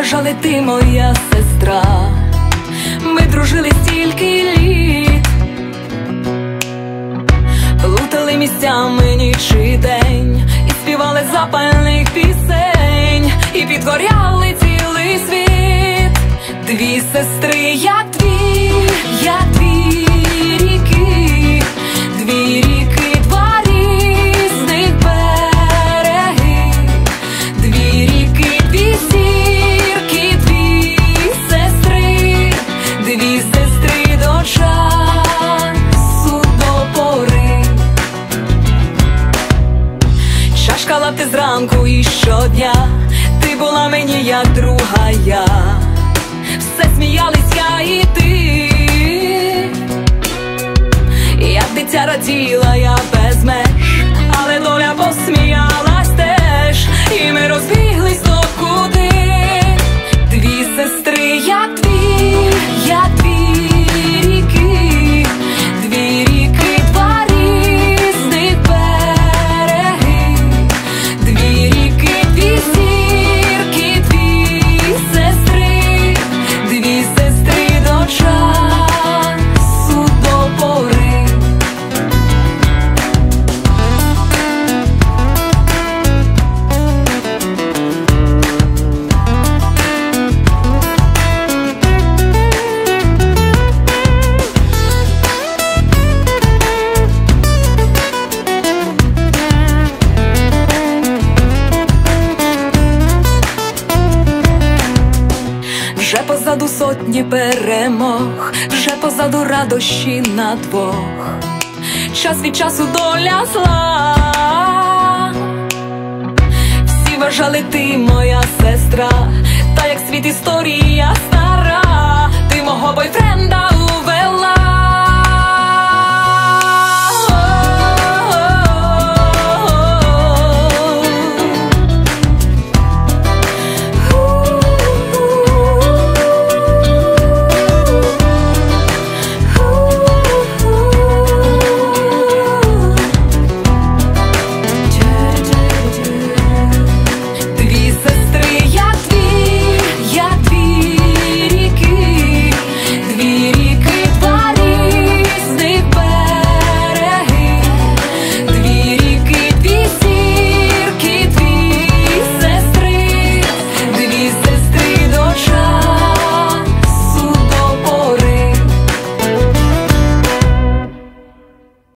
вважали ти моя сестра, ми дружили стільки літ, плутали місцями ніч і день, і співали запальних пісень, і підгоряли цілий світ, дві сестри, як дві, як дві лати зранку і щодня, ти була мені як друга я, все сміялись я і ти, як дитя раділа сотні перемог, вже позаду радощі на двох. Час від часу доля зла. Всі вважали ти моя сестра, та як світ історія стара, ти мого бойфренда